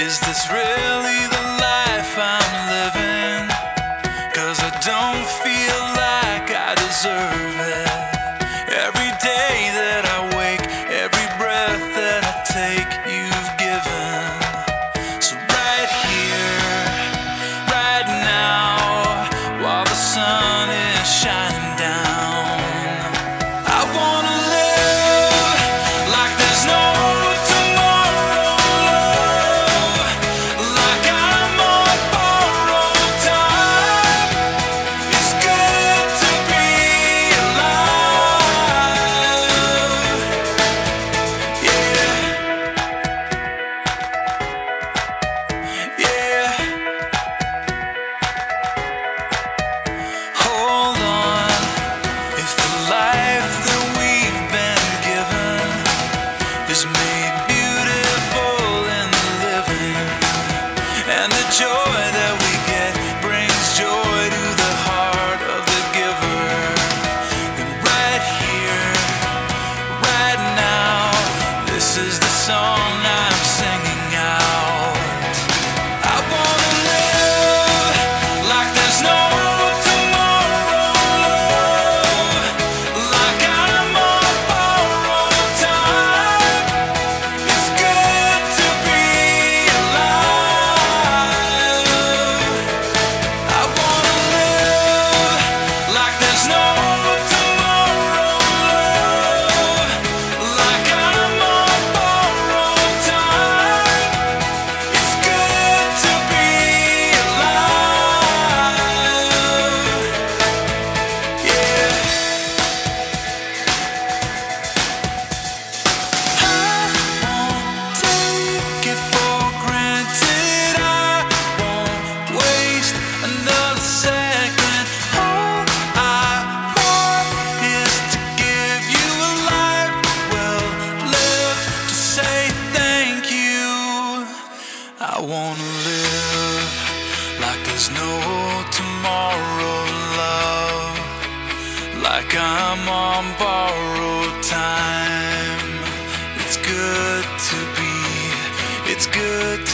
Is this really the live like there's no tomorrow, love. Like I'm on borrowed time. It's good to be, it's good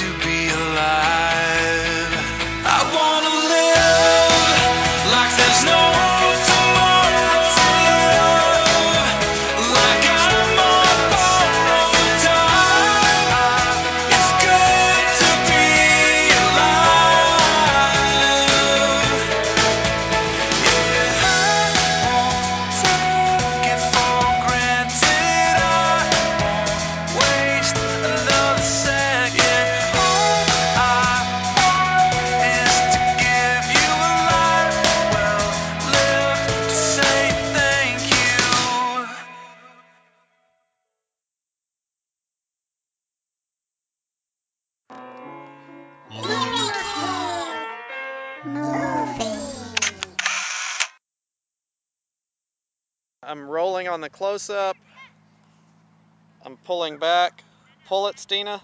I'm rolling on the close-up. I'm pulling back. Pull it, Stina.